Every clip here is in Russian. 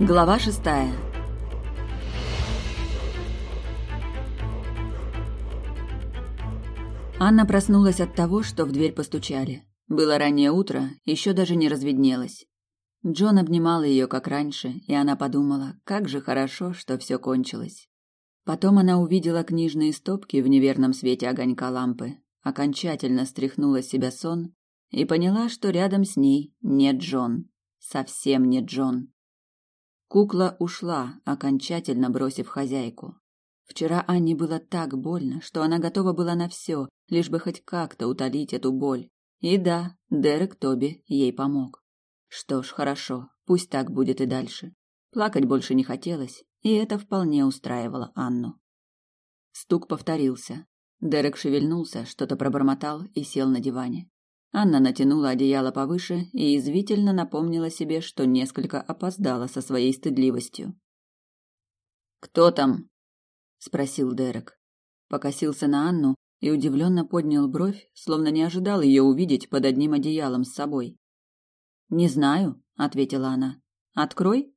Глава шестая. Анна проснулась от того, что в дверь постучали. Было раннее утро, еще даже не разведнелось. Джон обнимал ее, как раньше, и она подумала, как же хорошо, что все кончилось. Потом она увидела книжные стопки в неверном свете огонька лампы, окончательно стряхнула с себя сон и поняла, что рядом с ней не Джон. Совсем не Джон. Кукла ушла, окончательно бросив хозяйку. Вчера Анне было так больно, что она готова была на все, лишь бы хоть как-то утолить эту боль. И да, Дерек Тоби ей помог. Что ж, хорошо, пусть так будет и дальше. Плакать больше не хотелось, и это вполне устраивало Анну. Стук повторился. Дерек шевельнулся, что-то пробормотал и сел на диване. Анна натянула одеяло повыше и извивительно напомнила себе, что несколько опоздала со своей стыдливостью. «Кто там?» – спросил Дерек. Покосился на Анну и удивленно поднял бровь, словно не ожидал ее увидеть под одним одеялом с собой. «Не знаю», – ответила она. «Открой?»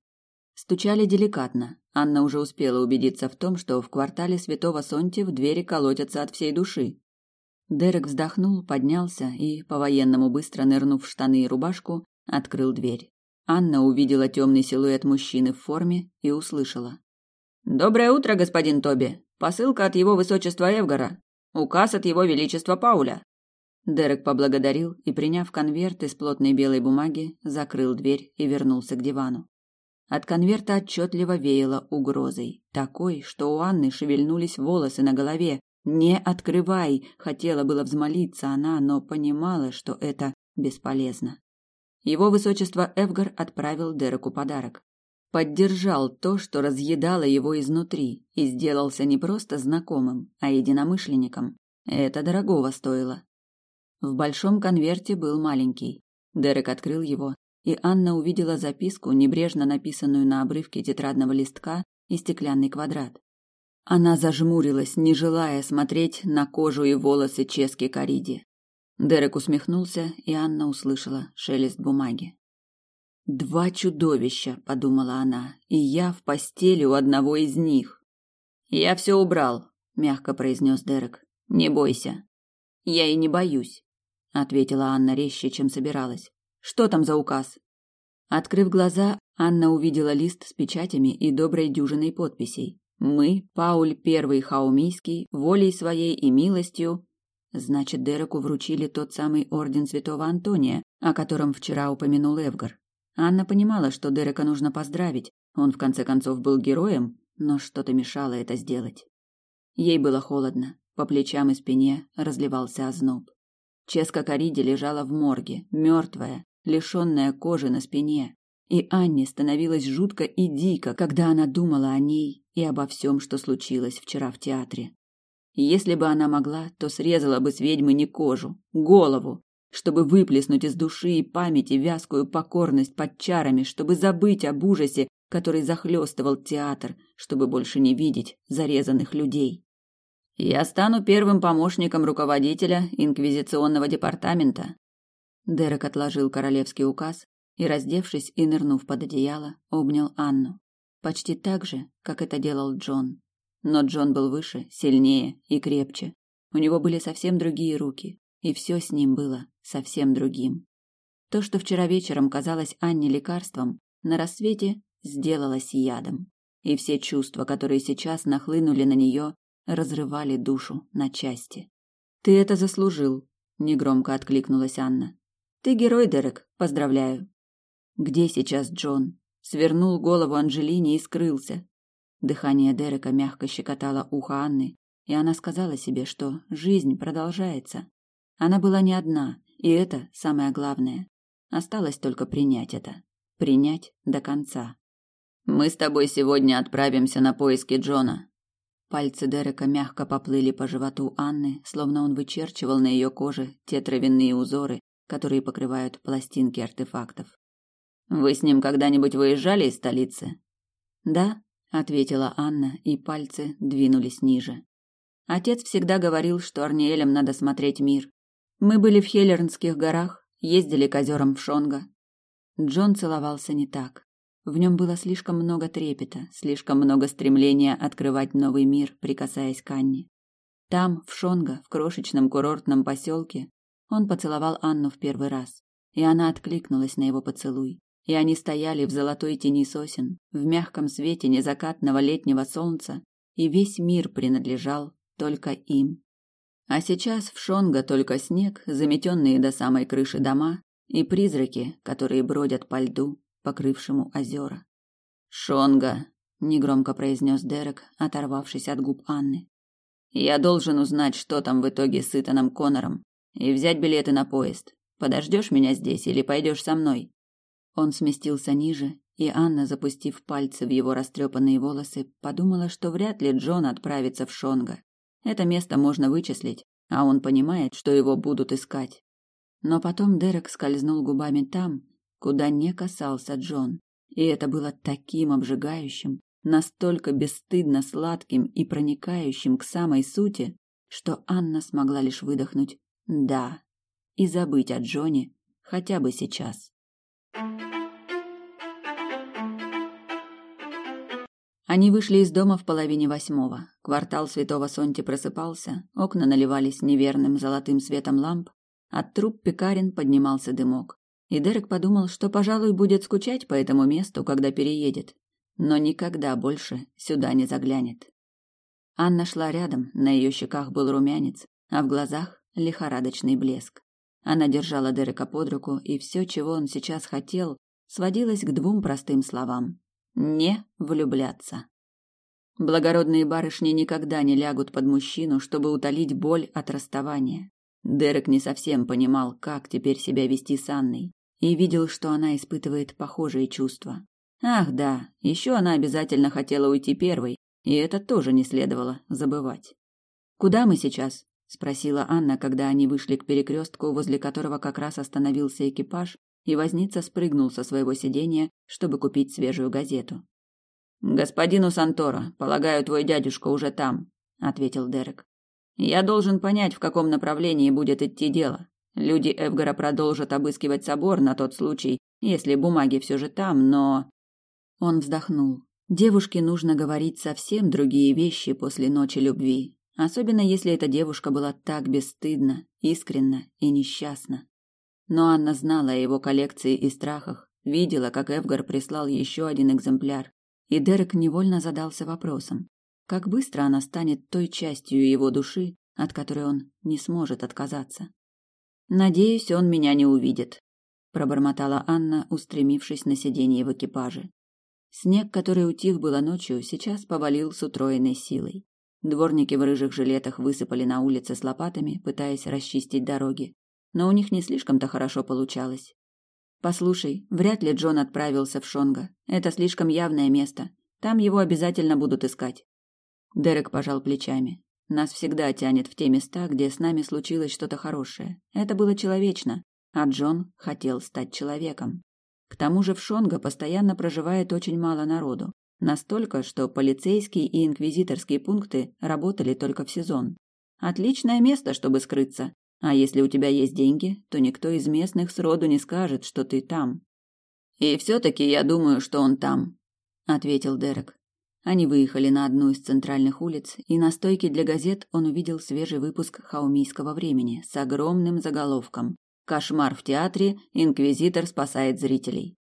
Стучали деликатно. Анна уже успела убедиться в том, что в квартале Святого Сонти в двери колотятся от всей души. Дерек вздохнул, поднялся и, по-военному быстро нырнув в штаны и рубашку, открыл дверь. Анна увидела темный силуэт мужчины в форме и услышала. «Доброе утро, господин Тоби. Посылка от его высочества Эвгара. Указ от его величества Пауля». Дерек поблагодарил и, приняв конверт из плотной белой бумаги, закрыл дверь и вернулся к дивану. От конверта отчетливо веяло угрозой, такой, что у Анны шевельнулись волосы на голове, «Не открывай!» – хотела было взмолиться она, но понимала, что это бесполезно. Его высочество Эвгар отправил Дереку подарок. Поддержал то, что разъедало его изнутри, и сделался не просто знакомым, а единомышленником. Это дорогого стоило. В большом конверте был маленький. Дерек открыл его, и Анна увидела записку, небрежно написанную на обрывке тетрадного листка и стеклянный квадрат. Она зажмурилась, не желая смотреть на кожу и волосы Чески Кариди. Дерек усмехнулся, и Анна услышала шелест бумаги. «Два чудовища», — подумала она, — «и я в постели у одного из них». «Я все убрал», — мягко произнес Дерек. «Не бойся». «Я и не боюсь», — ответила Анна резче, чем собиралась. «Что там за указ?» Открыв глаза, Анна увидела лист с печатями и доброй дюжиной подписей. Мы, Пауль Первый Хаумийский, волей своей и милостью... Значит, Дереку вручили тот самый орден святого Антония, о котором вчера упомянул Эвгар. Анна понимала, что Дерека нужно поздравить, он в конце концов был героем, но что-то мешало это сделать. Ей было холодно, по плечам и спине разливался озноб. Ческа Кариди лежала в морге, мертвая, лишенная кожи на спине, и Анне становилось жутко и дико, когда она думала о ней и обо всем, что случилось вчера в театре. Если бы она могла, то срезала бы с ведьмы не кожу, голову, чтобы выплеснуть из души и памяти вязкую покорность под чарами, чтобы забыть об ужасе, который захлестывал театр, чтобы больше не видеть зарезанных людей. Я стану первым помощником руководителя инквизиционного департамента. Дерек отложил королевский указ и, раздевшись и нырнув под одеяло, обнял Анну почти так же, как это делал Джон. Но Джон был выше, сильнее и крепче. У него были совсем другие руки, и все с ним было совсем другим. То, что вчера вечером казалось Анне лекарством, на рассвете сделалось ядом. И все чувства, которые сейчас нахлынули на нее, разрывали душу на части. «Ты это заслужил», — негромко откликнулась Анна. «Ты герой, Дерек, поздравляю». «Где сейчас Джон? свернул голову Анжелине и скрылся. Дыхание Дерека мягко щекотало ухо Анны, и она сказала себе, что жизнь продолжается. Она была не одна, и это самое главное. Осталось только принять это. Принять до конца. «Мы с тобой сегодня отправимся на поиски Джона». Пальцы Дерека мягко поплыли по животу Анны, словно он вычерчивал на ее коже те травяные узоры, которые покрывают пластинки артефактов. Вы с ним когда-нибудь выезжали из столицы? Да, ответила Анна, и пальцы двинулись ниже. Отец всегда говорил, что Арниэлем надо смотреть мир. Мы были в Хелернских горах, ездили к озерам в Шонга. Джон целовался не так. В нем было слишком много трепета, слишком много стремления открывать новый мир, прикасаясь к Анне. Там, в Шонго, в крошечном курортном поселке, он поцеловал Анну в первый раз, и она откликнулась на его поцелуй. И они стояли в золотой тени сосен, в мягком свете незакатного летнего солнца, и весь мир принадлежал только им. А сейчас в Шонго только снег, заметенные до самой крыши дома, и призраки, которые бродят по льду, покрывшему озера. «Шонго!» — негромко произнес Дерек, оторвавшись от губ Анны. «Я должен узнать, что там в итоге с Итаном Коннором, и взять билеты на поезд. Подождешь меня здесь или пойдешь со мной?» Он сместился ниже, и Анна, запустив пальцы в его растрепанные волосы, подумала, что вряд ли Джон отправится в Шонго. Это место можно вычислить, а он понимает, что его будут искать. Но потом Дерек скользнул губами там, куда не касался Джон, и это было таким обжигающим, настолько бесстыдно сладким и проникающим к самой сути, что Анна смогла лишь выдохнуть «да» и забыть о Джоне хотя бы сейчас. Они вышли из дома в половине восьмого. Квартал Святого Сонти просыпался, окна наливались неверным золотым светом ламп, от труб пекарен поднимался дымок. И Дерек подумал, что, пожалуй, будет скучать по этому месту, когда переедет, но никогда больше сюда не заглянет. Анна шла рядом, на ее щеках был румянец, а в глазах лихорадочный блеск. Она держала Дерека под руку, и все, чего он сейчас хотел, сводилось к двум простым словам не влюбляться. Благородные барышни никогда не лягут под мужчину, чтобы утолить боль от расставания. Дерек не совсем понимал, как теперь себя вести с Анной, и видел, что она испытывает похожие чувства. Ах, да, еще она обязательно хотела уйти первой, и это тоже не следовало забывать. Куда мы сейчас? спросила Анна, когда они вышли к перекрестку, возле которого как раз остановился экипаж, и возница спрыгнул со своего сидения, чтобы купить свежую газету. Господину Сантора, полагаю, твой дядюшка уже там, ответил Дерек. Я должен понять, в каком направлении будет идти дело. Люди Эвгара продолжат обыскивать собор на тот случай, если бумаги все же там, но Он вздохнул. Девушке нужно говорить совсем другие вещи после ночи любви, особенно если эта девушка была так бесстыдна, искренна и несчастна. Но Анна знала о его коллекции и страхах, видела, как Эвгар прислал еще один экземпляр, и Дерек невольно задался вопросом, как быстро она станет той частью его души, от которой он не сможет отказаться. «Надеюсь, он меня не увидит», – пробормотала Анна, устремившись на сиденье в экипаже. Снег, который утих было ночью, сейчас повалил с утроенной силой. Дворники в рыжих жилетах высыпали на улице с лопатами, пытаясь расчистить дороги но у них не слишком-то хорошо получалось. Послушай, вряд ли Джон отправился в Шонго. Это слишком явное место. Там его обязательно будут искать. Дерек пожал плечами. Нас всегда тянет в те места, где с нами случилось что-то хорошее. Это было человечно, а Джон хотел стать человеком. К тому же в Шонго постоянно проживает очень мало народу. Настолько, что полицейские и инквизиторские пункты работали только в сезон. Отличное место, чтобы скрыться. А если у тебя есть деньги, то никто из местных сроду не скажет, что ты там. И все-таки я думаю, что он там, ответил Дерек. Они выехали на одну из центральных улиц, и на стойке для газет он увидел свежий выпуск хаумийского времени с огромным заголовком «Кошмар в театре. Инквизитор спасает зрителей».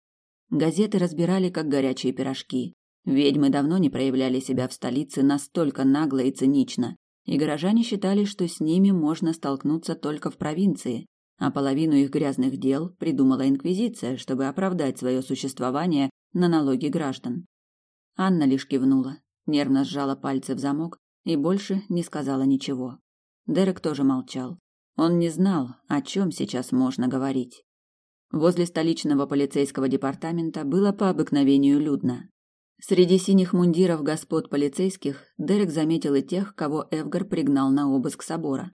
Газеты разбирали как горячие пирожки. Ведьмы давно не проявляли себя в столице настолько нагло и цинично, и горожане считали, что с ними можно столкнуться только в провинции, а половину их грязных дел придумала инквизиция, чтобы оправдать свое существование на налоги граждан. Анна лишь кивнула, нервно сжала пальцы в замок и больше не сказала ничего. Дерек тоже молчал. Он не знал, о чем сейчас можно говорить. Возле столичного полицейского департамента было по обыкновению людно. Среди синих мундиров господ полицейских Дерек заметил и тех, кого Эвгар пригнал на обыск собора.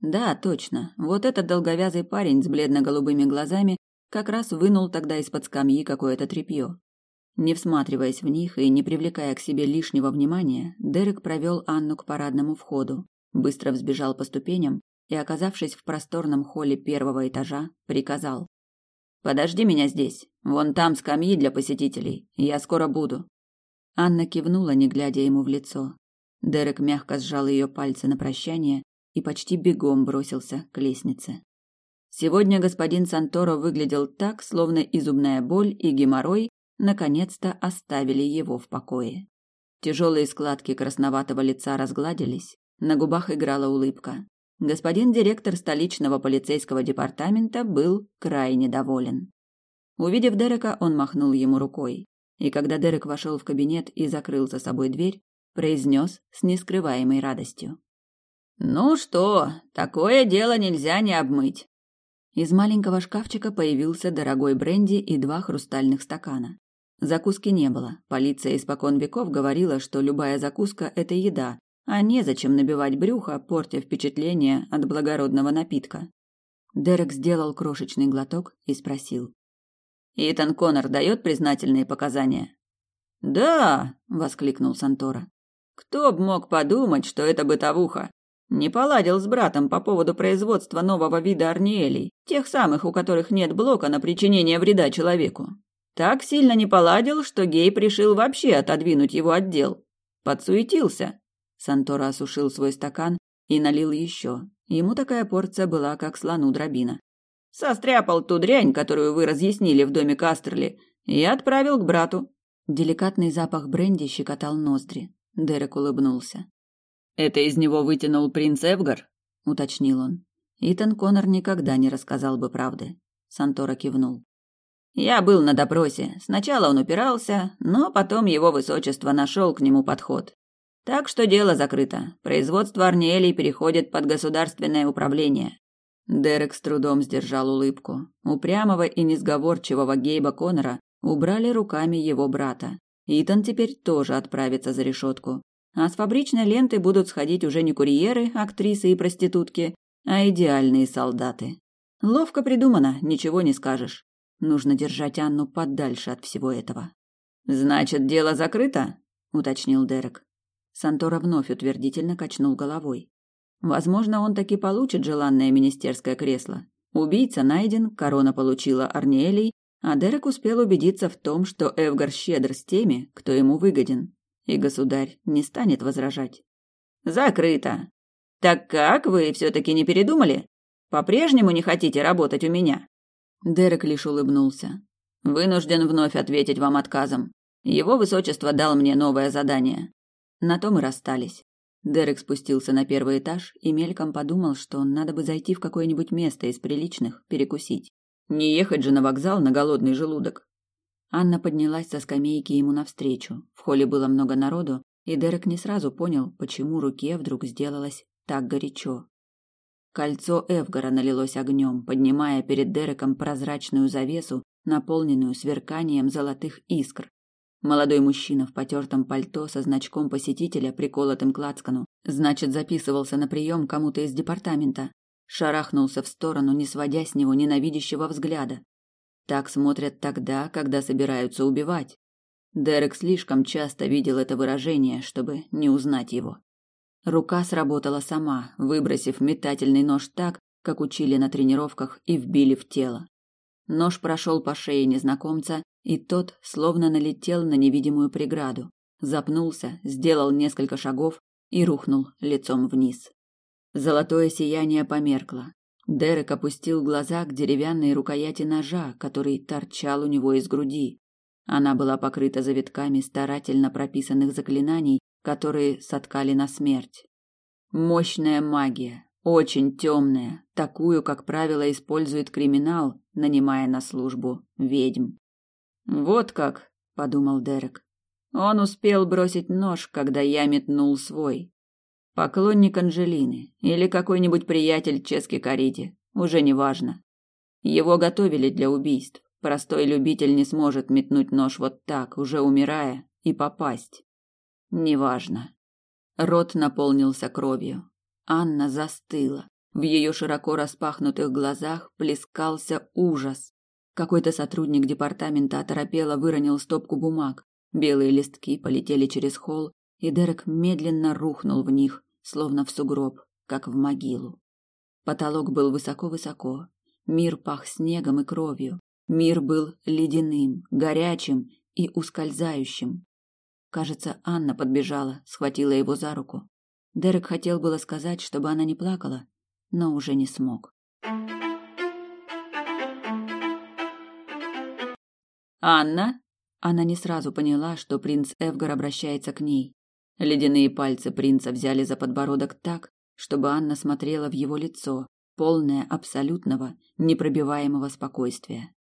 Да, точно. Вот этот долговязый парень с бледно-голубыми глазами как раз вынул тогда из-под скамьи какое-то тряпье. Не всматриваясь в них и не привлекая к себе лишнего внимания, Дерек провел Анну к парадному входу, быстро взбежал по ступеням и, оказавшись в просторном холле первого этажа, приказал: Подожди меня здесь. Вон там скамьи для посетителей. Я скоро буду. Анна кивнула, не глядя ему в лицо. Дерек мягко сжал ее пальцы на прощание и почти бегом бросился к лестнице. Сегодня господин Санторо выглядел так, словно и зубная боль, и геморрой наконец-то оставили его в покое. Тяжелые складки красноватого лица разгладились, на губах играла улыбка. Господин директор столичного полицейского департамента был крайне доволен. Увидев Дерека, он махнул ему рукой, и когда Дерек вошел в кабинет и закрыл за собой дверь, произнес с нескрываемой радостью: "Ну что, такое дело нельзя не обмыть. Из маленького шкафчика появился дорогой бренди и два хрустальных стакана. Закуски не было. Полиция испокон веков говорила, что любая закуска – это еда, а незачем набивать брюхо, портя впечатление от благородного напитка. Дерек сделал крошечный глоток и спросил. «Итан Коннор дает признательные показания?» «Да!» – воскликнул Сантора. «Кто б мог подумать, что это бытовуха? Не поладил с братом по поводу производства нового вида арниелей, тех самых, у которых нет блока на причинение вреда человеку. Так сильно не поладил, что Гейб решил вообще отодвинуть его отдел. Подсуетился. Сантора осушил свой стакан и налил еще. Ему такая порция была, как слону дробина. Состряпал ту дрянь, которую вы разъяснили в доме Кастерли, и отправил к брату. Деликатный запах бренди щекотал ноздри. Дерек улыбнулся. Это из него вытянул принц Эвгар? уточнил он. Итан Коннор никогда не рассказал бы правды. Сантора кивнул. Я был на допросе. Сначала он упирался, но потом его высочество нашел к нему подход. Так что дело закрыто. Производство Арниэлей переходит под государственное управление. Дерек с трудом сдержал улыбку. Упрямого и несговорчивого Гейба Коннора убрали руками его брата. Итан теперь тоже отправится за решетку. А с фабричной ленты будут сходить уже не курьеры, актрисы и проститутки, а идеальные солдаты. Ловко придумано, ничего не скажешь. Нужно держать Анну подальше от всего этого. Значит, дело закрыто, уточнил Дерек. Сантора вновь утвердительно качнул головой. Возможно, он таки получит желанное министерское кресло. Убийца найден, корона получила Арниэлей, а Дерек успел убедиться в том, что Эвгар щедр с теми, кто ему выгоден и государь не станет возражать. Закрыто. Так как вы все-таки не передумали? По-прежнему не хотите работать у меня? Дерек лишь улыбнулся. Вынужден вновь ответить вам отказом. Его высочество дал мне новое задание. На том и расстались. Дерек спустился на первый этаж и мельком подумал, что надо бы зайти в какое-нибудь место из приличных, перекусить. Не ехать же на вокзал на голодный желудок. Анна поднялась со скамейки ему навстречу. В холле было много народу, и Дерек не сразу понял, почему руке вдруг сделалось так горячо. Кольцо Эвгара налилось огнем, поднимая перед Дереком прозрачную завесу, наполненную сверканием золотых искр. Молодой мужчина в потертом пальто со значком посетителя, приколотым к лацкану, значит, записывался на прием кому-то из департамента, шарахнулся в сторону, не сводя с него ненавидящего взгляда. Так смотрят тогда, когда собираются убивать. Дерек слишком часто видел это выражение, чтобы не узнать его. Рука сработала сама, выбросив метательный нож так, как учили на тренировках, и вбили в тело. Нож прошел по шее незнакомца, и тот словно налетел на невидимую преграду, запнулся, сделал несколько шагов и рухнул лицом вниз. Золотое сияние померкло. Дерек опустил глаза к деревянной рукояти ножа, который торчал у него из груди. Она была покрыта завитками старательно прописанных заклинаний, которые соткали на смерть. Мощная магия, очень темная, такую, как правило, использует криминал, нанимая на службу ведьм. Вот как, подумал Дерек. Он успел бросить нож, когда я метнул свой. Поклонник Анжелины или какой-нибудь приятель Чески Кариди, уже не важно. Его готовили для убийств. Простой любитель не сможет метнуть нож вот так, уже умирая, и попасть. Неважно. Рот наполнился кровью. Анна застыла. В ее широко распахнутых глазах плескался ужас. Какой-то сотрудник департамента оторопело выронил стопку бумаг. Белые листки полетели через холл, и Дерек медленно рухнул в них, словно в сугроб, как в могилу. Потолок был высоко-высоко. Мир пах снегом и кровью. Мир был ледяным, горячим и ускользающим. Кажется, Анна подбежала, схватила его за руку. Дерек хотел было сказать, чтобы она не плакала, но уже не смог. «Анна?» Она не сразу поняла, что принц Эвгар обращается к ней. Ледяные пальцы принца взяли за подбородок так, чтобы Анна смотрела в его лицо, полное абсолютного, непробиваемого спокойствия.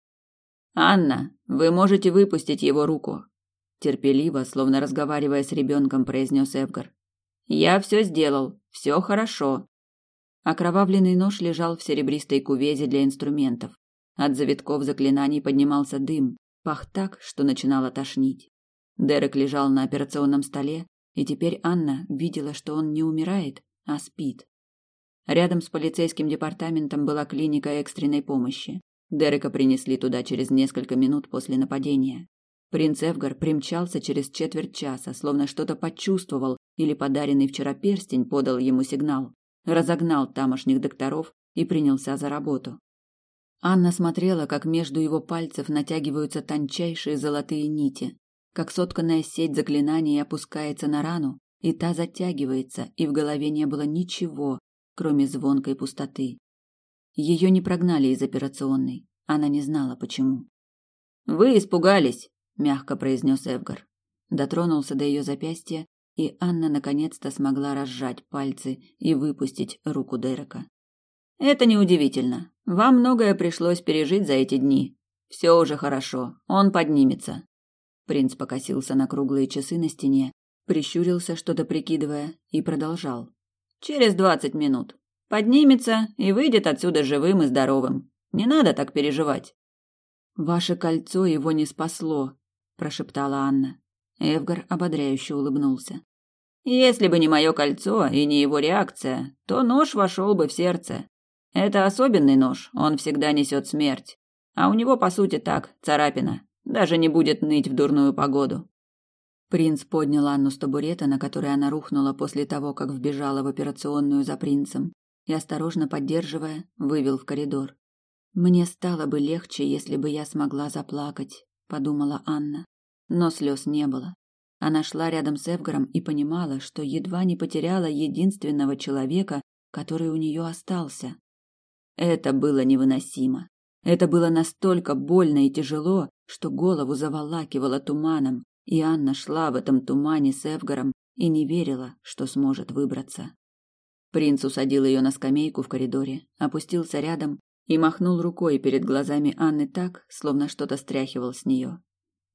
«Анна, вы можете выпустить его руку», – терпеливо, словно разговаривая с ребенком, произнес Эвгар. «Я все сделал, все хорошо». Окровавленный нож лежал в серебристой кувезе для инструментов. От завитков заклинаний поднимался дым, пах так, что начинало тошнить. Дерек лежал на операционном столе, и теперь Анна видела, что он не умирает, а спит. Рядом с полицейским департаментом была клиника экстренной помощи. Дерека принесли туда через несколько минут после нападения. Принц Эвгар примчался через четверть часа, словно что-то почувствовал или подаренный вчера перстень подал ему сигнал. Разогнал тамошних докторов и принялся за работу. Анна смотрела, как между его пальцев натягиваются тончайшие золотые нити, как сотканная сеть заклинаний опускается на рану, и та затягивается, и в голове не было ничего, кроме звонкой пустоты. Ее не прогнали из операционной. Она не знала почему. Вы испугались, мягко произнес Эвгар. Дотронулся до ее запястья, и Анна наконец-то смогла разжать пальцы и выпустить руку Дерека. Это неудивительно. Вам многое пришлось пережить за эти дни. Все уже хорошо. Он поднимется. Принц покосился на круглые часы на стене, прищурился, что-то прикидывая, и продолжал. Через двадцать минут. Поднимется и выйдет отсюда живым и здоровым. Не надо так переживать. Ваше кольцо его не спасло, прошептала Анна. Эвгар ободряюще улыбнулся. Если бы не мое кольцо и не его реакция, то нож вошел бы в сердце. Это особенный нож, он всегда несет смерть. А у него, по сути, так, царапина. Даже не будет ныть в дурную погоду. Принц поднял Анну с табурета, на который она рухнула после того, как вбежала в операционную за принцем, и, осторожно поддерживая, вывел в коридор. «Мне стало бы легче, если бы я смогла заплакать», — подумала Анна. Но слез не было. Она шла рядом с Эвгаром и понимала, что едва не потеряла единственного человека, который у нее остался. Это было невыносимо. Это было настолько больно и тяжело, что голову заволакивало туманом, и Анна шла в этом тумане с Эвгаром и не верила, что сможет выбраться. Принц усадил ее на скамейку в коридоре, опустился рядом и махнул рукой перед глазами Анны так, словно что-то стряхивал с нее.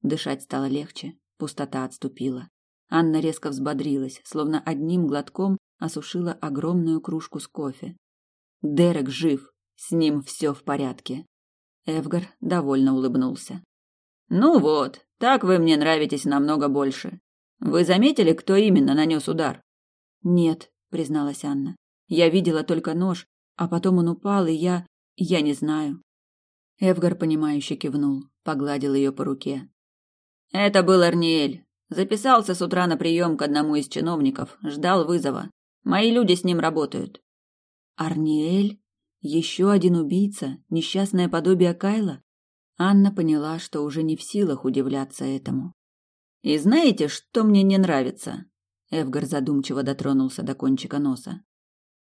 Дышать стало легче, пустота отступила. Анна резко взбодрилась, словно одним глотком осушила огромную кружку с кофе. Дерек жив, с ним все в порядке. Эвгар довольно улыбнулся. Ну вот, так вы мне нравитесь намного больше. Вы заметили, кто именно нанес удар? Нет, призналась Анна. Я видела только нож, а потом он упал, и я... я не знаю. Эвгар, понимающе кивнул, погладил ее по руке. Это был Арниэль. Записался с утра на прием к одному из чиновников, ждал вызова. Мои люди с ним работают. Арниэль? Еще один убийца, несчастное подобие Кайла? Анна поняла, что уже не в силах удивляться этому. И знаете, что мне не нравится? Эвгар задумчиво дотронулся до кончика носа.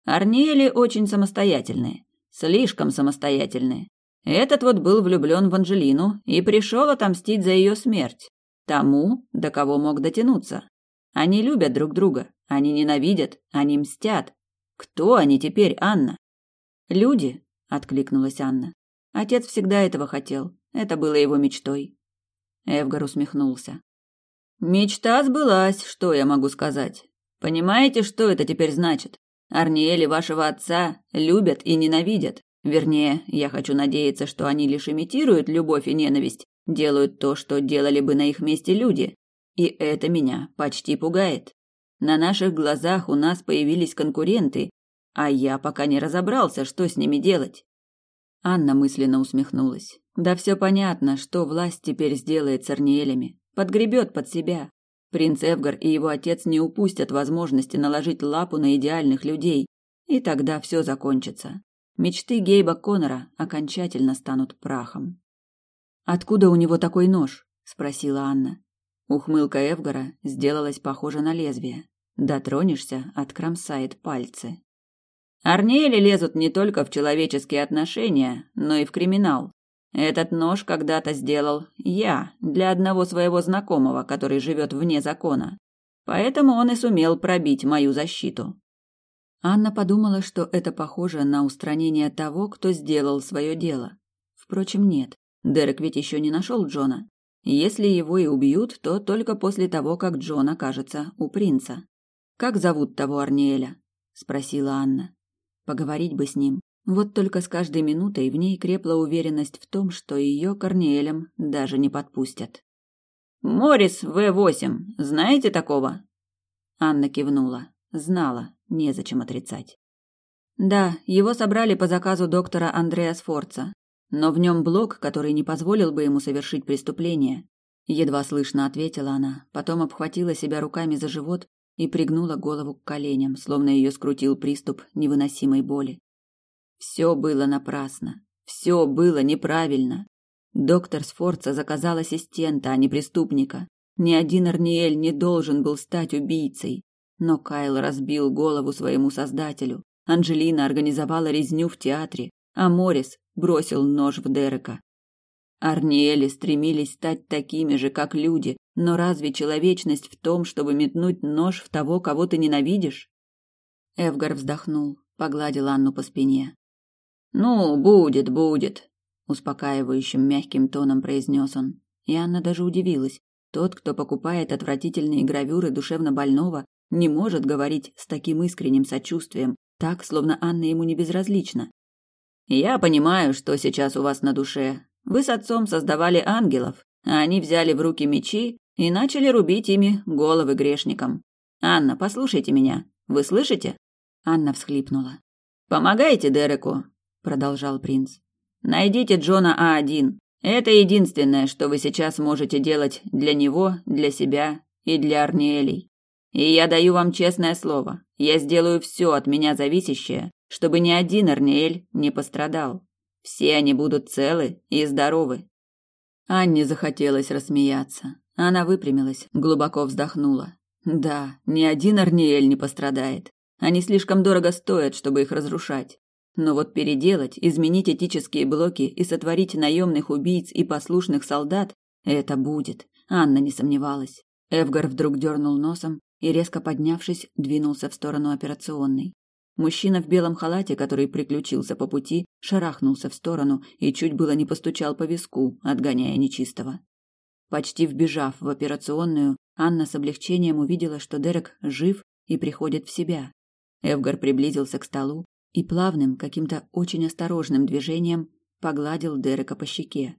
Арниэли очень самостоятельные, слишком самостоятельные. Этот вот был влюблен в Анжелину и пришел отомстить за ее смерть. Тому, до кого мог дотянуться. Они любят друг друга, они ненавидят, они мстят. Кто они теперь, Анна? Люди, откликнулась Анна. Отец всегда этого хотел. Это было его мечтой. Эвгар усмехнулся. Мечта сбылась, что я могу сказать? Понимаете, что это теперь значит? Арниэли вашего отца любят и ненавидят. Вернее, я хочу надеяться, что они лишь имитируют любовь и ненависть, делают то, что делали бы на их месте люди. И это меня почти пугает. На наших глазах у нас появились конкуренты, а я пока не разобрался, что с ними делать. Анна мысленно усмехнулась. Да все понятно, что власть теперь сделает с Арниэлями. Подгребет под себя. Принц Эвгар и его отец не упустят возможности наложить лапу на идеальных людей, и тогда все закончится. Мечты Гейба Коннора окончательно станут прахом. Откуда у него такой нож? спросила Анна. Ухмылка Эвгара сделалась похожа на лезвие. Дотронешься, откромсает пальцы. Арнели лезут не только в человеческие отношения, но и в криминал. Этот нож когда-то сделал я для одного своего знакомого, который живет вне закона. Поэтому он и сумел пробить мою защиту. Анна подумала, что это похоже на устранение того, кто сделал свое дело. Впрочем, нет. Дерек ведь еще не нашел Джона. Если его и убьют, то только после того, как Джон окажется у принца. «Как зовут того Арниэля?» – спросила Анна. Поговорить бы с ним. Вот только с каждой минутой в ней крепла уверенность в том, что ее Корнеэлем даже не подпустят. «Морис В8, знаете такого?» Анна кивнула. Знала, незачем отрицать. Да, его собрали по заказу доктора Андреа Сфорца, но в нем блок, который не позволил бы ему совершить преступление. Едва слышно ответила она, потом обхватила себя руками за живот и пригнула голову к коленям, словно ее скрутил приступ невыносимой боли. Все было напрасно, все было неправильно. Доктор Сфорца заказал ассистента, а не преступника. Ни один Арниэль не должен был стать убийцей. Но Кайл разбил голову своему создателю. Анжелина организовала резню в театре, а Морис бросил нож в Дерека. Арниэли стремились стать такими же, как люди, но разве человечность в том, чтобы метнуть нож в того, кого ты ненавидишь? Эвгар вздохнул, погладил Анну по спине. Ну, будет, будет, успокаивающим мягким тоном произнес он. И Анна даже удивилась. Тот, кто покупает отвратительные гравюры душевно больного, не может говорить с таким искренним сочувствием, так, словно Анна ему не безразлична. Я понимаю, что сейчас у вас на душе. Вы с отцом создавали ангелов, а они взяли в руки мечи и начали рубить ими головы грешникам. Анна, послушайте меня. Вы слышите? Анна всхлипнула. Помогайте Дереку, продолжал принц. Найдите Джона А1. Это единственное, что вы сейчас можете делать для него, для себя и для Арниэлей. И я даю вам честное слово, я сделаю все от меня зависящее, чтобы ни один Арниэль не пострадал. Все они будут целы и здоровы. Анне захотелось рассмеяться. Она выпрямилась, глубоко вздохнула. Да, ни один Арниэль не пострадает. Они слишком дорого стоят, чтобы их разрушать. Но вот переделать, изменить этические блоки и сотворить наемных убийц и послушных солдат – это будет. Анна не сомневалась. Эвгар вдруг дернул носом и, резко поднявшись, двинулся в сторону операционной. Мужчина в белом халате, который приключился по пути, шарахнулся в сторону и чуть было не постучал по виску, отгоняя нечистого. Почти вбежав в операционную, Анна с облегчением увидела, что Дерек жив и приходит в себя. Эвгар приблизился к столу, и плавным, каким-то очень осторожным движением погладил Дерека по щеке.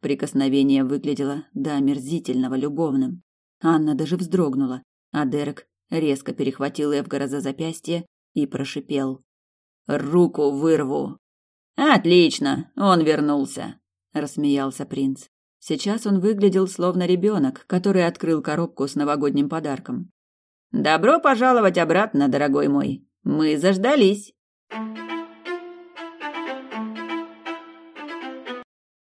Прикосновение выглядело до омерзительного любовным. Анна даже вздрогнула, а Дерек резко перехватил Эвгара за запястье и прошипел. «Руку вырву!» «Отлично, он вернулся!» – рассмеялся принц. Сейчас он выглядел словно ребенок, который открыл коробку с новогодним подарком. «Добро пожаловать обратно, дорогой мой! Мы заждались!»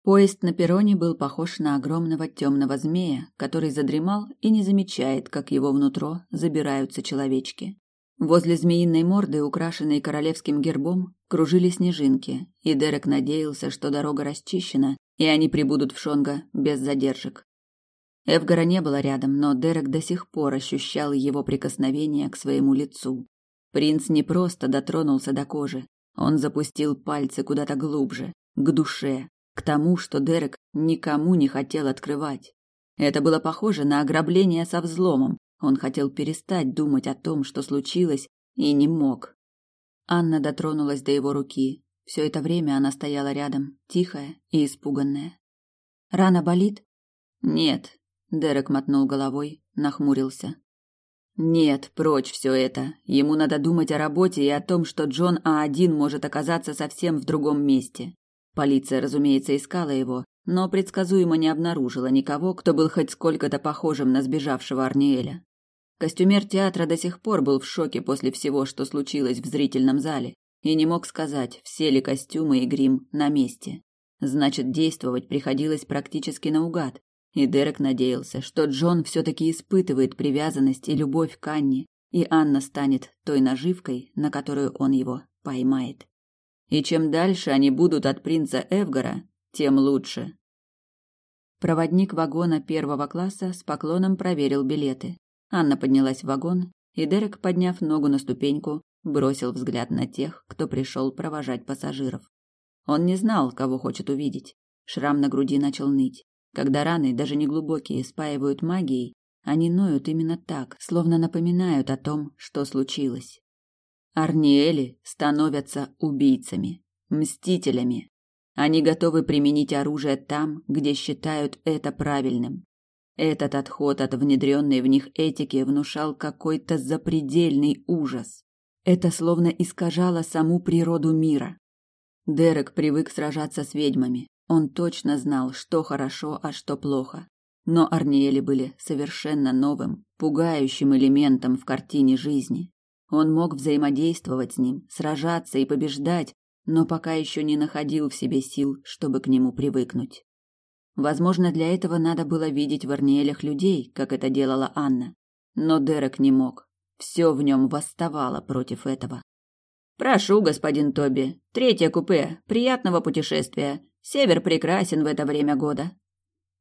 Поезд на перроне был похож на огромного темного змея, который задремал и не замечает, как его внутро забираются человечки. Возле змеиной морды, украшенной королевским гербом, кружили снежинки, и Дерек надеялся, что дорога расчищена, и они прибудут в Шонга без задержек. Эвгара не было рядом, но Дерек до сих пор ощущал его прикосновение к своему лицу. Принц не просто дотронулся до кожи, он запустил пальцы куда-то глубже, к душе, к тому, что Дерек никому не хотел открывать. Это было похоже на ограбление со взломом. Он хотел перестать думать о том, что случилось, и не мог. Анна дотронулась до его руки. Все это время она стояла рядом, тихая и испуганная. Рана болит? Нет, Дерек мотнул головой, нахмурился. Нет, прочь все это. Ему надо думать о работе и о том, что Джон А1 может оказаться совсем в другом месте. Полиция, разумеется, искала его, но предсказуемо не обнаружила никого, кто был хоть сколько-то похожим на сбежавшего Арниэля. Костюмер театра до сих пор был в шоке после всего, что случилось в зрительном зале, и не мог сказать, все ли костюмы и грим на месте. Значит, действовать приходилось практически наугад. И Дерек надеялся, что Джон все-таки испытывает привязанность и любовь к Анне, и Анна станет той наживкой, на которую он его поймает. И чем дальше они будут от принца Эвгара, тем лучше. Проводник вагона первого класса с поклоном проверил билеты. Анна поднялась в вагон, и Дерек, подняв ногу на ступеньку, бросил взгляд на тех, кто пришел провожать пассажиров. Он не знал, кого хочет увидеть. Шрам на груди начал ныть. Когда раны, даже не глубокие, спаивают магией, они ноют именно так, словно напоминают о том, что случилось. Арниэли становятся убийцами, мстителями. Они готовы применить оружие там, где считают это правильным. Этот отход от внедренной в них этики внушал какой-то запредельный ужас. Это словно искажало саму природу мира. Дерек привык сражаться с ведьмами. Он точно знал, что хорошо, а что плохо. Но Арниэли были совершенно новым, пугающим элементом в картине жизни. Он мог взаимодействовать с ним, сражаться и побеждать, но пока еще не находил в себе сил, чтобы к нему привыкнуть. Возможно, для этого надо было видеть в Арниэлях людей, как это делала Анна. Но Дерек не мог. Все в нем восставало против этого. «Прошу, господин Тоби. Третье купе. Приятного путешествия. Север прекрасен в это время года».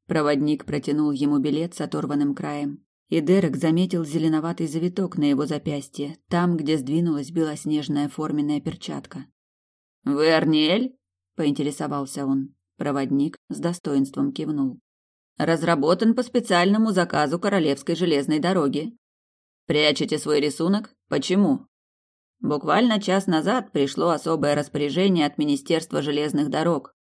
Проводник протянул ему билет с оторванным краем, и Дерек заметил зеленоватый завиток на его запястье, там, где сдвинулась белоснежная форменная перчатка. «Вы Арниэль?» – поинтересовался он. Проводник с достоинством кивнул. «Разработан по специальному заказу Королевской железной дороги. Прячете свой рисунок? Почему?» Буквально час назад пришло особое распоряжение от Министерства железных дорог.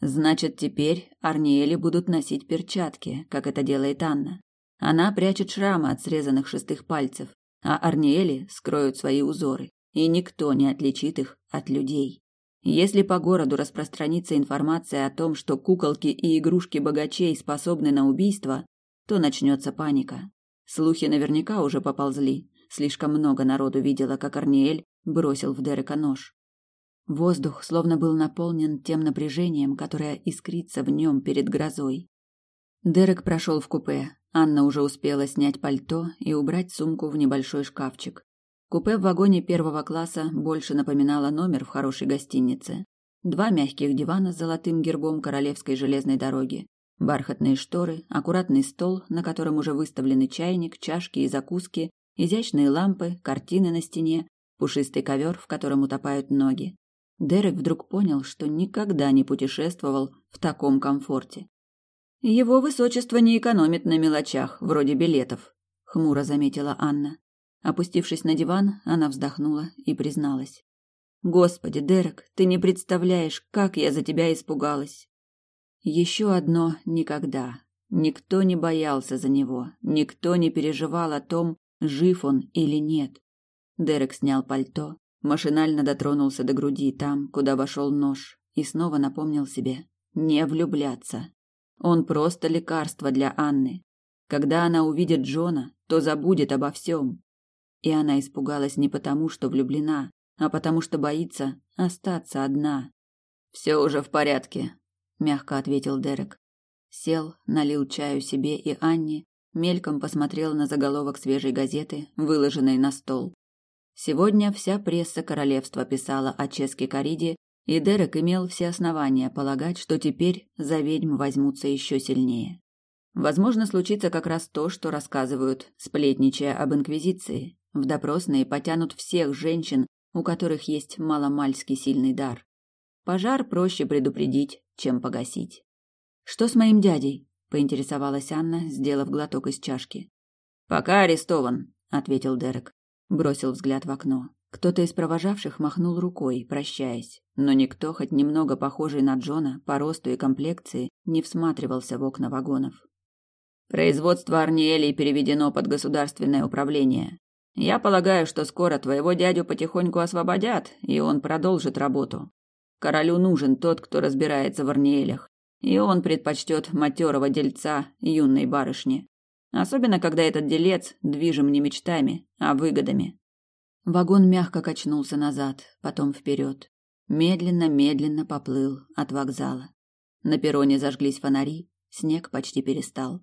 Значит, теперь Арниэли будут носить перчатки, как это делает Анна. Она прячет шрамы от срезанных шестых пальцев, а Арниэли скроют свои узоры, и никто не отличит их от людей. Если по городу распространится информация о том, что куколки и игрушки богачей способны на убийство, то начнется паника. Слухи наверняка уже поползли. Слишком много народу видело, как Арниэль бросил в Дерека нож. Воздух словно был наполнен тем напряжением, которое искрится в нем перед грозой. Дерек прошел в купе. Анна уже успела снять пальто и убрать сумку в небольшой шкафчик. Купе в вагоне первого класса больше напоминало номер в хорошей гостинице. Два мягких дивана с золотым гербом королевской железной дороги, бархатные шторы, аккуратный стол, на котором уже выставлены чайник, чашки и закуски, изящные лампы, картины на стене, пушистый ковер, в котором утопают ноги. Дерек вдруг понял, что никогда не путешествовал в таком комфорте. Его высочество не экономит на мелочах, вроде билетов, хмуро заметила Анна. Опустившись на диван, она вздохнула и призналась. «Господи, Дерек, ты не представляешь, как я за тебя испугалась!» Еще одно «никогда». Никто не боялся за него, никто не переживал о том, жив он или нет. Дерек снял пальто, машинально дотронулся до груди там, куда вошел нож, и снова напомнил себе не влюбляться. Он просто лекарство для Анны. Когда она увидит Джона, то забудет обо всем. И она испугалась не потому, что влюблена, а потому что боится остаться одна. Все уже в порядке, мягко ответил Дерек. Сел, налил чаю себе и Анне, мельком посмотрел на заголовок свежей газеты, выложенной на стол. Сегодня вся пресса королевства писала о Ческе Кариде, и Дерек имел все основания полагать, что теперь за ведьм возьмутся еще сильнее. Возможно, случится как раз то, что рассказывают, сплетничая об инквизиции. В допросные потянут всех женщин, у которых есть маломальский сильный дар. Пожар проще предупредить, чем погасить. Что с моим дядей? поинтересовалась Анна, сделав глоток из чашки. Пока арестован, ответил Дерек. Бросил взгляд в окно. Кто-то из провожавших махнул рукой, прощаясь, но никто, хоть немного похожий на Джона по росту и комплекции, не всматривался в окна вагонов. Производство Арниэлей переведено под государственное управление. Я полагаю, что скоро твоего дядю потихоньку освободят, и он продолжит работу. Королю нужен тот, кто разбирается в Арниэлях, и он предпочтет матерого дельца юной барышни. Особенно, когда этот делец движим не мечтами, а выгодами. Вагон мягко качнулся назад, потом вперед. Медленно-медленно поплыл от вокзала. На перроне зажглись фонари, снег почти перестал.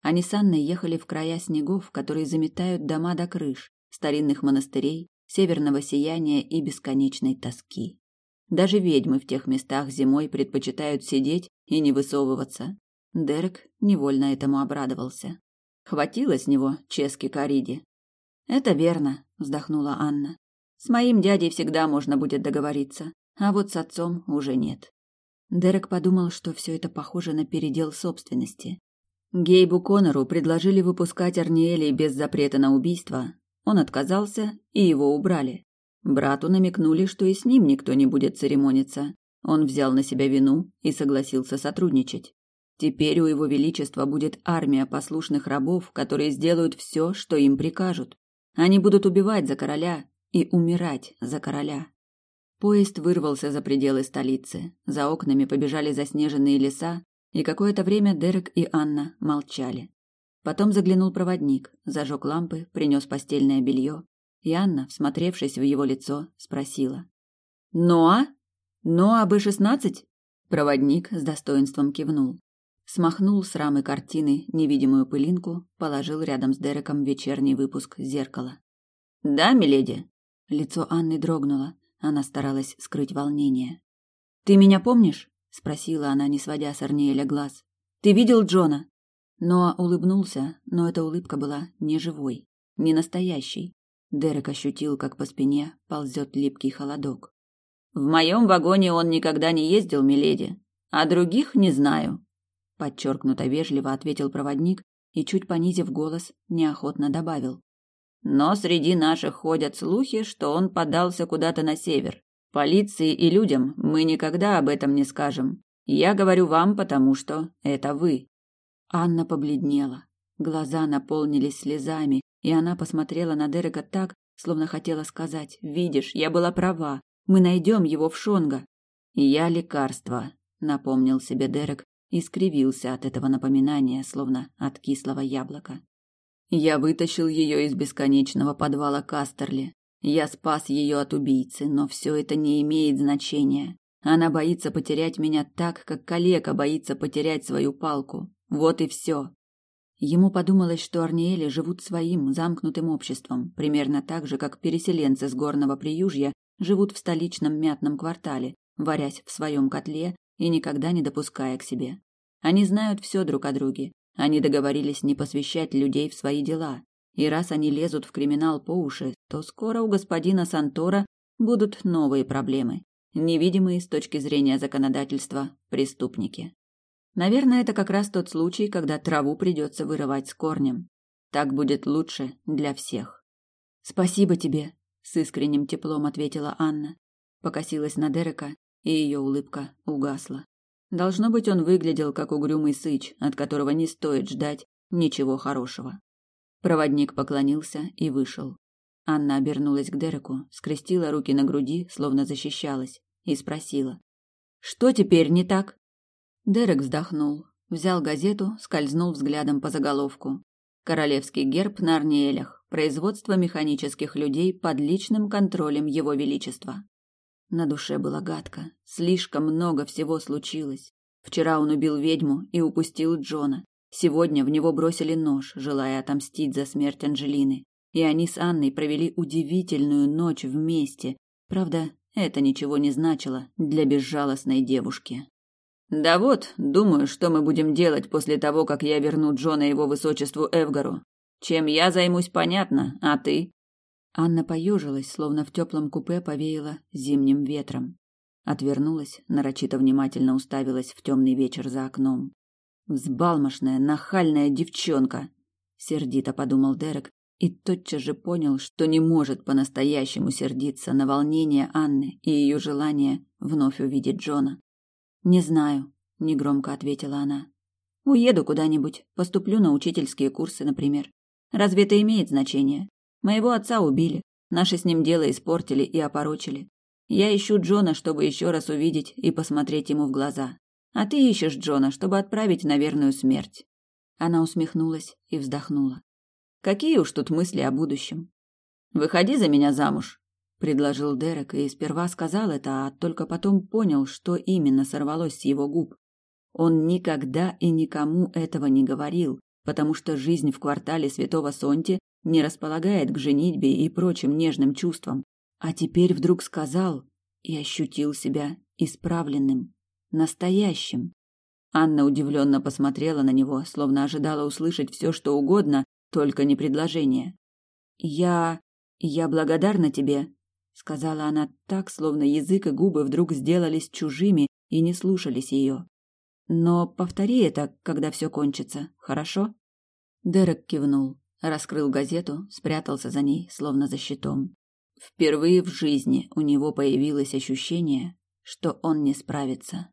Они с Анной ехали в края снегов, которые заметают дома до крыш, старинных монастырей, северного сияния и бесконечной тоски. Даже ведьмы в тех местах зимой предпочитают сидеть и не высовываться. Дерек невольно этому обрадовался. Хватило с него чески Кариди. «Это верно», — вздохнула Анна. «С моим дядей всегда можно будет договориться, а вот с отцом уже нет». Дерек подумал, что все это похоже на передел собственности. Гейбу Коннору предложили выпускать Арниэлей без запрета на убийство. Он отказался, и его убрали. Брату намекнули, что и с ним никто не будет церемониться. Он взял на себя вину и согласился сотрудничать. Теперь у его величества будет армия послушных рабов, которые сделают все, что им прикажут. Они будут убивать за короля и умирать за короля. Поезд вырвался за пределы столицы. За окнами побежали заснеженные леса, и какое-то время Дерек и Анна молчали. Потом заглянул проводник, зажег лампы, принес постельное белье, и Анна, всмотревшись в его лицо, спросила: "Ноа? Ноа Б16?" Проводник с достоинством кивнул смахнул с рамы картины невидимую пылинку, положил рядом с Дереком вечерний выпуск зеркала. «Да, миледи?» Лицо Анны дрогнуло. Она старалась скрыть волнение. «Ты меня помнишь?» — спросила она, не сводя с Арниэля глаз. «Ты видел Джона?» Ноа улыбнулся, но эта улыбка была не живой, не настоящей. Дерек ощутил, как по спине ползет липкий холодок. «В моем вагоне он никогда не ездил, миледи, а других не знаю», подчеркнуто вежливо ответил проводник и чуть понизив голос, неохотно добавил: "Но среди наших ходят слухи, что он подался куда-то на север. Полиции и людям мы никогда об этом не скажем. Я говорю вам, потому что это вы". Анна побледнела, глаза наполнились слезами, и она посмотрела на Дерека так, словно хотела сказать: "Видишь, я была права. Мы найдем его в Шонга". "Я лекарство", напомнил себе Дерек, и скривился от этого напоминания, словно от кислого яблока. Я вытащил ее из бесконечного подвала Кастерли. Я спас ее от убийцы, но все это не имеет значения. Она боится потерять меня так, как калека боится потерять свою палку. Вот и все. Ему подумалось, что Арниэли живут своим замкнутым обществом, примерно так же, как переселенцы с горного приюжья живут в столичном мятном квартале, варясь в своем котле и никогда не допуская к себе. Они знают все друг о друге. Они договорились не посвящать людей в свои дела. И раз они лезут в криминал по уши, то скоро у господина Сантора будут новые проблемы, невидимые с точки зрения законодательства преступники. Наверное, это как раз тот случай, когда траву придется вырывать с корнем. Так будет лучше для всех. Спасибо тебе, с искренним теплом ответила Анна. Покосилась на Дерека и ее улыбка угасла. Должно быть, он выглядел как угрюмый сыч, от которого не стоит ждать ничего хорошего. Проводник поклонился и вышел. Анна обернулась к Дереку, скрестила руки на груди, словно защищалась, и спросила: "Что теперь не так?" Дерек вздохнул, взял газету, скользнул взглядом по заголовку: "Королевский герб на Арниелях. Производство механических людей под личным контролем его величества". На душе было гадко. Слишком много всего случилось. Вчера он убил ведьму и упустил Джона. Сегодня в него бросили нож, желая отомстить за смерть Анжелины. И они с Анной провели удивительную ночь вместе. Правда, это ничего не значило для безжалостной девушки. Да вот, думаю, что мы будем делать после того, как я верну Джона его высочеству Эвгару. Чем я займусь, понятно, а ты? Анна поежилась, словно в теплом купе повеяло зимним ветром. Отвернулась, нарочито внимательно уставилась в темный вечер за окном. Взбалмошная, нахальная девчонка, сердито подумал Дерек и тотчас же понял, что не может по-настоящему сердиться на волнение Анны и ее желание вновь увидеть Джона. Не знаю, негромко ответила она. Уеду куда-нибудь, поступлю на учительские курсы, например. Разве это имеет значение? Моего отца убили, наши с ним дело испортили и опорочили. Я ищу Джона, чтобы еще раз увидеть и посмотреть ему в глаза. А ты ищешь Джона, чтобы отправить на верную смерть. Она усмехнулась и вздохнула. Какие уж тут мысли о будущем. Выходи за меня замуж, предложил Дерек и сперва сказал это, а только потом понял, что именно сорвалось с его губ. Он никогда и никому этого не говорил, потому что жизнь в квартале Святого Сонти не располагает к женитьбе и прочим нежным чувствам. А теперь вдруг сказал и ощутил себя исправленным, настоящим. Анна удивленно посмотрела на него, словно ожидала услышать все, что угодно, только не предложение. «Я... я благодарна тебе», — сказала она так, словно язык и губы вдруг сделались чужими и не слушались ее. «Но повтори это, когда все кончится, хорошо?» Дерек кивнул, раскрыл газету, спрятался за ней, словно за щитом. Впервые в жизни у него появилось ощущение, что он не справится.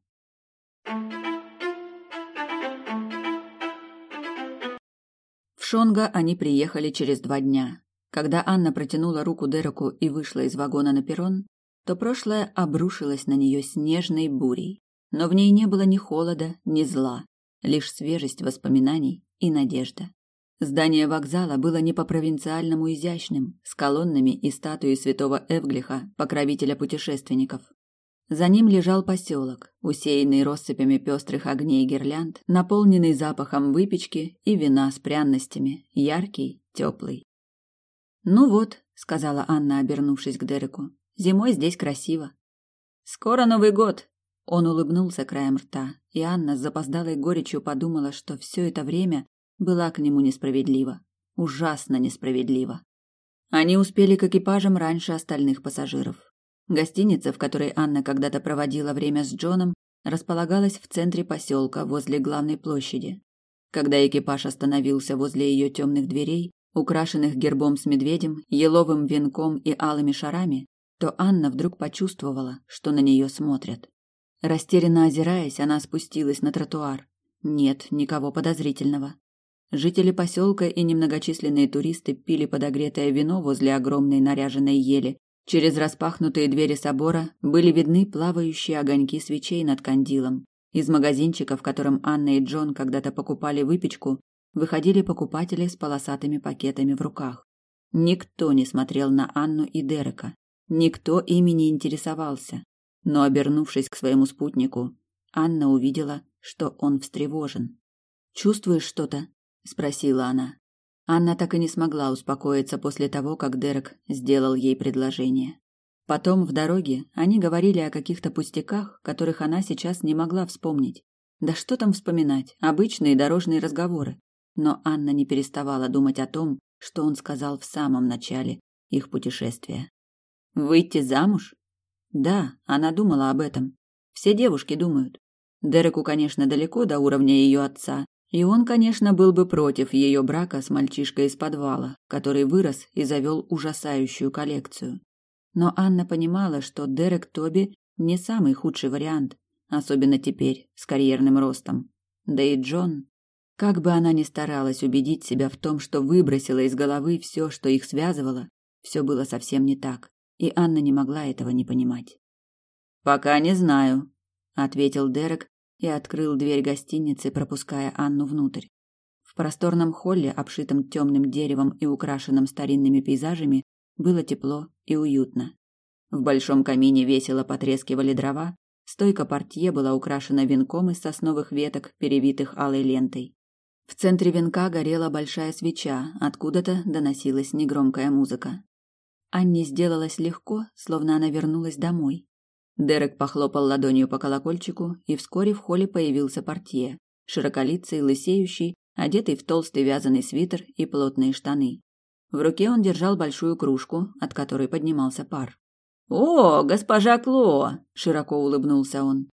В Шонга они приехали через два дня. Когда Анна протянула руку Дереку и вышла из вагона на перрон, то прошлое обрушилось на нее снежной бурей. Но в ней не было ни холода, ни зла, лишь свежесть воспоминаний и надежда. Здание вокзала было не по-провинциальному изящным, с колоннами и статуей святого Эвглиха, покровителя путешественников. За ним лежал поселок, усеянный россыпями пестрых огней и гирлянд, наполненный запахом выпечки и вина с пряностями, яркий, теплый. «Ну вот», — сказала Анна, обернувшись к Дереку, — «зимой здесь красиво». «Скоро Новый год», — он улыбнулся краем рта, и Анна с запоздалой горечью подумала, что все это время была к нему несправедлива. Ужасно несправедлива. Они успели к экипажам раньше остальных пассажиров. Гостиница, в которой Анна когда-то проводила время с Джоном, располагалась в центре поселка, возле главной площади. Когда экипаж остановился возле ее темных дверей, украшенных гербом с медведем, еловым венком и алыми шарами, то Анна вдруг почувствовала, что на нее смотрят. Растерянно озираясь, она спустилась на тротуар. Нет никого подозрительного. Жители поселка и немногочисленные туристы пили подогретое вино возле огромной наряженной ели. Через распахнутые двери собора были видны плавающие огоньки свечей над кандилом. Из магазинчика, в котором Анна и Джон когда-то покупали выпечку, выходили покупатели с полосатыми пакетами в руках. Никто не смотрел на Анну и Дерека. Никто ими не интересовался. Но, обернувшись к своему спутнику, Анна увидела, что он встревожен. «Чувствуешь что-то?» спросила она. Анна так и не смогла успокоиться после того, как Дерек сделал ей предложение. Потом в дороге они говорили о каких-то пустяках, которых она сейчас не могла вспомнить. Да что там вспоминать, обычные дорожные разговоры. Но Анна не переставала думать о том, что он сказал в самом начале их путешествия. Выйти замуж? Да, она думала об этом. Все девушки думают. Дереку, конечно, далеко до уровня ее отца, и он, конечно, был бы против ее брака с мальчишкой из подвала, который вырос и завел ужасающую коллекцию. Но Анна понимала, что Дерек Тоби не самый худший вариант, особенно теперь, с карьерным ростом. Да и Джон... Как бы она ни старалась убедить себя в том, что выбросила из головы все, что их связывало, все было совсем не так, и Анна не могла этого не понимать. «Пока не знаю», — ответил Дерек, и открыл дверь гостиницы, пропуская Анну внутрь. В просторном холле, обшитом темным деревом и украшенном старинными пейзажами, было тепло и уютно. В большом камине весело потрескивали дрова, стойка портье была украшена венком из сосновых веток, перевитых алой лентой. В центре венка горела большая свеча, откуда-то доносилась негромкая музыка. Анне сделалось легко, словно она вернулась домой. Дерек похлопал ладонью по колокольчику, и вскоре в холле появился портье, широколицый, лысеющий, одетый в толстый вязаный свитер и плотные штаны. В руке он держал большую кружку, от которой поднимался пар. «О, госпожа Кло!» – широко улыбнулся он.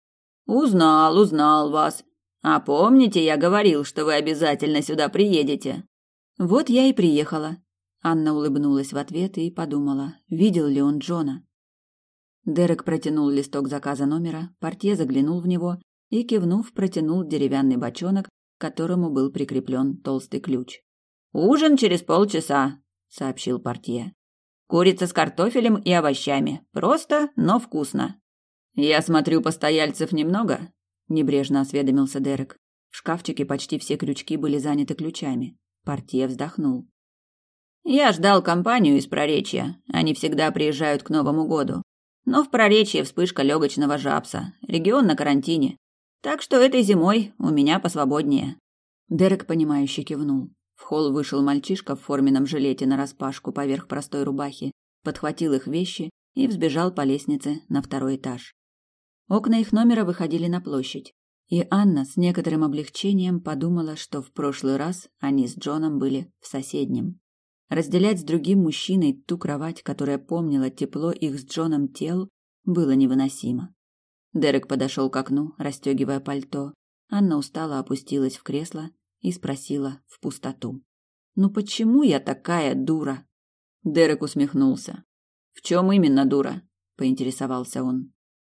«Узнал, узнал вас. А помните, я говорил, что вы обязательно сюда приедете?» «Вот я и приехала». Анна улыбнулась в ответ и подумала, видел ли он Джона. Дерек протянул листок заказа номера, портье заглянул в него и, кивнув, протянул деревянный бочонок, к которому был прикреплен толстый ключ. «Ужин через полчаса», — сообщил портье. «Курица с картофелем и овощами. Просто, но вкусно». «Я смотрю, постояльцев немного», — небрежно осведомился Дерек. В шкафчике почти все крючки были заняты ключами. Портье вздохнул. «Я ждал компанию из Проречья. Они всегда приезжают к Новому году. Но в проречье вспышка легочного жабса. Регион на карантине. Так что этой зимой у меня посвободнее. Дерек понимающе кивнул. В холл вышел мальчишка в форменном жилете нараспашку поверх простой рубахи, подхватил их вещи и взбежал по лестнице на второй этаж. Окна их номера выходили на площадь, и Анна с некоторым облегчением подумала, что в прошлый раз они с Джоном были в соседнем. Разделять с другим мужчиной ту кровать, которая помнила тепло их с Джоном тел, было невыносимо. Дерек подошел к окну, расстегивая пальто. Анна устало опустилась в кресло и спросила в пустоту. «Ну почему я такая дура?» Дерек усмехнулся. «В чем именно дура?» – поинтересовался он.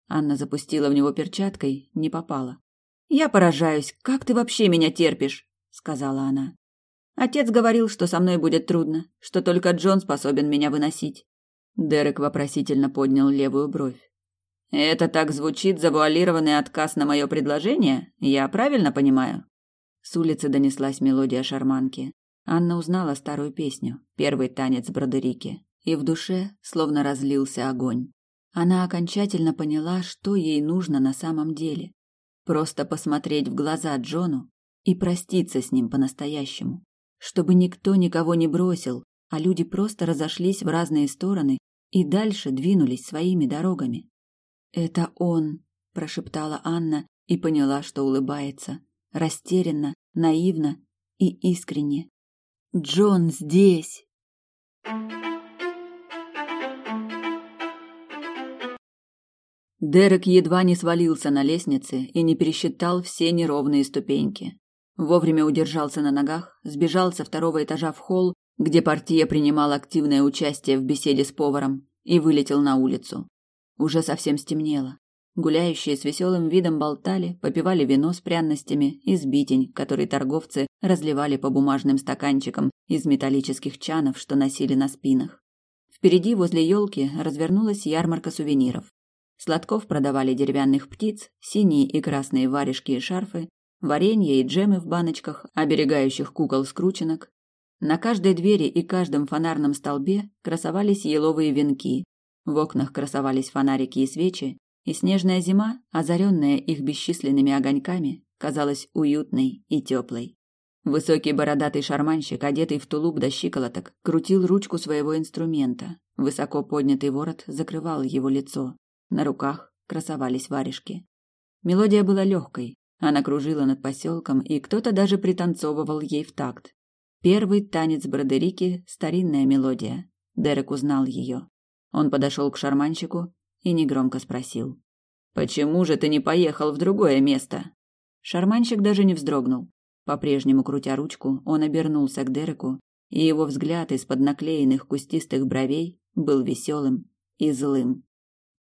Анна запустила в него перчаткой, не попала. «Я поражаюсь, как ты вообще меня терпишь?» – сказала она. Отец говорил, что со мной будет трудно, что только Джон способен меня выносить. Дерек вопросительно поднял левую бровь. Это так звучит завуалированный отказ на мое предложение? Я правильно понимаю? С улицы донеслась мелодия шарманки. Анна узнала старую песню, первый танец Бродерики, и в душе словно разлился огонь. Она окончательно поняла, что ей нужно на самом деле. Просто посмотреть в глаза Джону и проститься с ним по-настоящему чтобы никто никого не бросил, а люди просто разошлись в разные стороны и дальше двинулись своими дорогами. «Это он», – прошептала Анна и поняла, что улыбается, растерянно, наивно и искренне. «Джон здесь!» Дерек едва не свалился на лестнице и не пересчитал все неровные ступеньки. Вовремя удержался на ногах, сбежал со второго этажа в холл, где партия принимала активное участие в беседе с поваром, и вылетел на улицу. Уже совсем стемнело. Гуляющие с веселым видом болтали, попивали вино с пряностями и сбитень, который торговцы разливали по бумажным стаканчикам из металлических чанов, что носили на спинах. Впереди, возле елки, развернулась ярмарка сувениров. Сладков продавали деревянных птиц, синие и красные варежки и шарфы, варенье и джемы в баночках, оберегающих кукол-скрученок. На каждой двери и каждом фонарном столбе красовались еловые венки. В окнах красовались фонарики и свечи, и снежная зима, озаренная их бесчисленными огоньками, казалась уютной и теплой. Высокий бородатый шарманщик, одетый в тулуп до щиколоток, крутил ручку своего инструмента. Высоко поднятый ворот закрывал его лицо. На руках красовались варежки. Мелодия была легкой, она кружила над поселком, и кто-то даже пританцовывал ей в такт. Первый танец Бродерики – старинная мелодия. Дерек узнал ее. Он подошел к шарманщику и негромко спросил. «Почему же ты не поехал в другое место?» Шарманщик даже не вздрогнул. По-прежнему крутя ручку, он обернулся к Дереку, и его взгляд из-под наклеенных кустистых бровей был веселым и злым.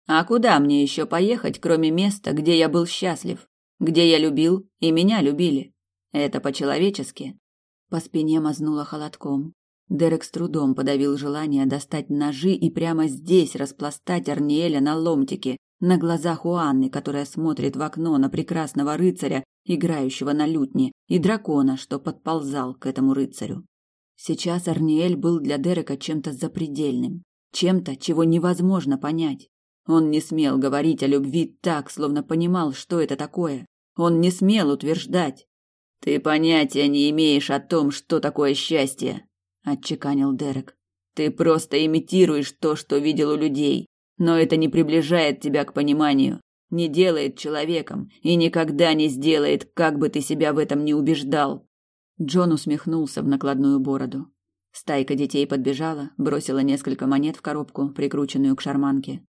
«А куда мне еще поехать, кроме места, где я был счастлив? где я любил и меня любили. Это по-человечески. По спине мазнуло холодком. Дерек с трудом подавил желание достать ножи и прямо здесь распластать Арниэля на ломтики, на глазах у Анны, которая смотрит в окно на прекрасного рыцаря, играющего на лютне, и дракона, что подползал к этому рыцарю. Сейчас Арниэль был для Дерека чем-то запредельным, чем-то, чего невозможно понять. Он не смел говорить о любви так, словно понимал, что это такое. Он не смел утверждать. «Ты понятия не имеешь о том, что такое счастье», — отчеканил Дерек. «Ты просто имитируешь то, что видел у людей, но это не приближает тебя к пониманию, не делает человеком и никогда не сделает, как бы ты себя в этом не убеждал». Джон усмехнулся в накладную бороду. Стайка детей подбежала, бросила несколько монет в коробку, прикрученную к шарманке.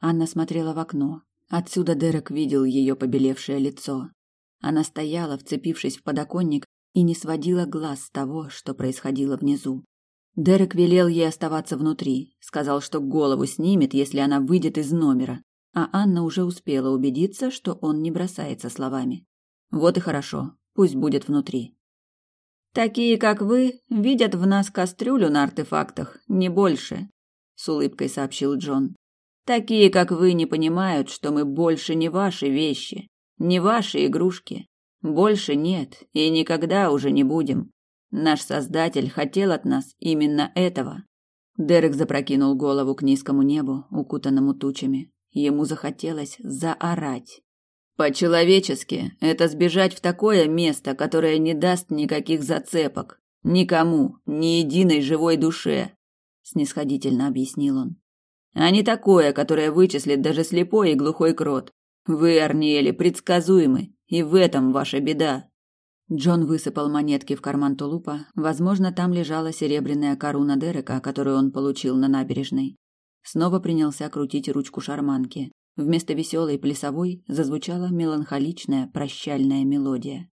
Анна смотрела в окно. Отсюда Дерек видел ее побелевшее лицо. Она стояла, вцепившись в подоконник, и не сводила глаз с того, что происходило внизу. Дерек велел ей оставаться внутри, сказал, что голову снимет, если она выйдет из номера, а Анна уже успела убедиться, что он не бросается словами. Вот и хорошо, пусть будет внутри. Такие, как вы, видят в нас кастрюлю на артефактах, не больше, с улыбкой сообщил Джон. Такие, как вы, не понимают, что мы больше не ваши вещи, не ваши игрушки. Больше нет и никогда уже не будем. Наш Создатель хотел от нас именно этого. Дерек запрокинул голову к низкому небу, укутанному тучами. Ему захотелось заорать. По-человечески это сбежать в такое место, которое не даст никаких зацепок. Никому, ни единой живой душе, снисходительно объяснил он. А не такое, которое вычислит даже слепой и глухой крот. Вы, Арниэли, предсказуемы, и в этом ваша беда. Джон высыпал монетки в карман тулупа. Возможно, там лежала серебряная коруна Дерека, которую он получил на набережной. Снова принялся крутить ручку шарманки. Вместо веселой плясовой зазвучала меланхоличная прощальная мелодия.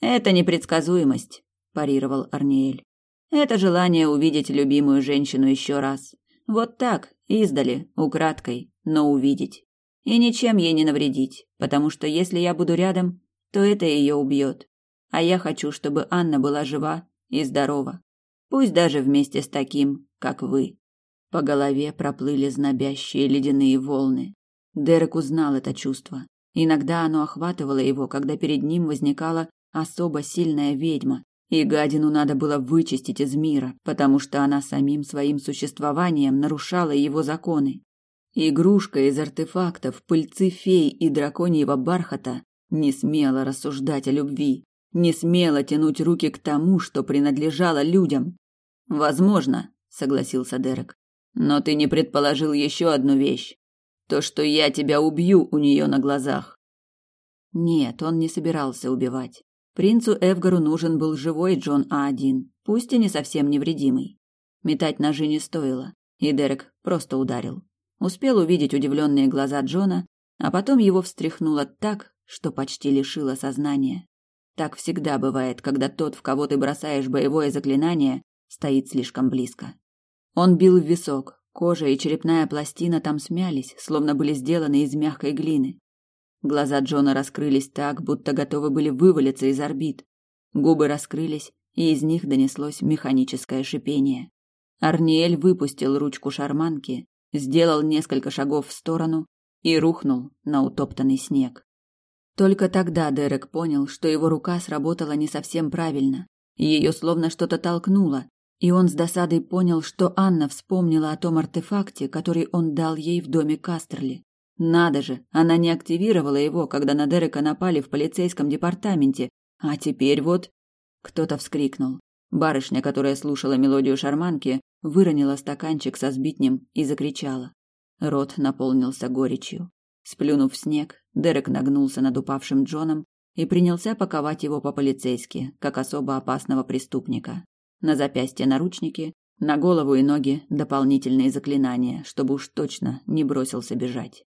«Это непредсказуемость», – парировал Арниэль. «Это желание увидеть любимую женщину еще раз. Вот так, издали, украдкой, но увидеть. И ничем ей не навредить, потому что если я буду рядом, то это ее убьет. А я хочу, чтобы Анна была жива и здорова. Пусть даже вместе с таким, как вы. По голове проплыли знобящие ледяные волны. Дерек узнал это чувство. Иногда оно охватывало его, когда перед ним возникала особо сильная ведьма, и гадину надо было вычистить из мира, потому что она самим своим существованием нарушала его законы. Игрушка из артефактов, пыльцы фей и драконьего бархата не смела рассуждать о любви, не смела тянуть руки к тому, что принадлежало людям. Возможно, согласился Дерек. Но ты не предположил еще одну вещь. То, что я тебя убью у нее на глазах. Нет, он не собирался убивать. Принцу Эвгару нужен был живой Джон А1, пусть и не совсем невредимый. Метать ножи не стоило, и Дерек просто ударил. Успел увидеть удивленные глаза Джона, а потом его встряхнуло так, что почти лишило сознания. Так всегда бывает, когда тот, в кого ты бросаешь боевое заклинание, стоит слишком близко. Он бил в висок, кожа и черепная пластина там смялись, словно были сделаны из мягкой глины. Глаза Джона раскрылись так, будто готовы были вывалиться из орбит. Губы раскрылись, и из них донеслось механическое шипение. Арниэль выпустил ручку шарманки, сделал несколько шагов в сторону и рухнул на утоптанный снег. Только тогда Дерек понял, что его рука сработала не совсем правильно. Ее словно что-то толкнуло, и он с досадой понял, что Анна вспомнила о том артефакте, который он дал ей в доме Кастерли. Надо же, она не активировала его, когда на Дерека напали в полицейском департаменте, а теперь вот... Кто-то вскрикнул. Барышня, которая слушала мелодию шарманки, выронила стаканчик со сбитнем и закричала. Рот наполнился горечью. Сплюнув в снег, Дерек нагнулся над упавшим Джоном и принялся паковать его по-полицейски, как особо опасного преступника. На запястье наручники, на голову и ноги дополнительные заклинания, чтобы уж точно не бросился бежать.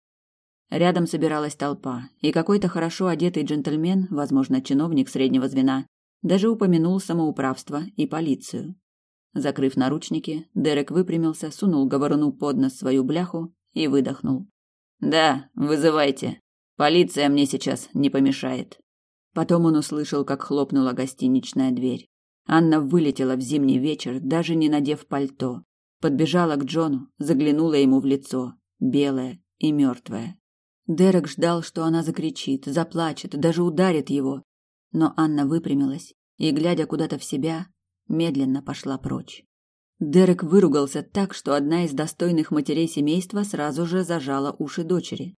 Рядом собиралась толпа, и какой-то хорошо одетый джентльмен, возможно, чиновник среднего звена, даже упомянул самоуправство и полицию. Закрыв наручники, Дерек выпрямился, сунул говоруну под нос свою бляху и выдохнул. «Да, вызывайте. Полиция мне сейчас не помешает». Потом он услышал, как хлопнула гостиничная дверь. Анна вылетела в зимний вечер, даже не надев пальто. Подбежала к Джону, заглянула ему в лицо, белая и мертвая. Дерек ждал, что она закричит, заплачет, даже ударит его. Но Анна выпрямилась и, глядя куда-то в себя, медленно пошла прочь. Дерек выругался так, что одна из достойных матерей семейства сразу же зажала уши дочери.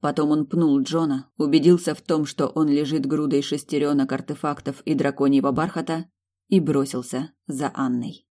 Потом он пнул Джона, убедился в том, что он лежит грудой шестеренок артефактов и драконьего бархата, и бросился за Анной.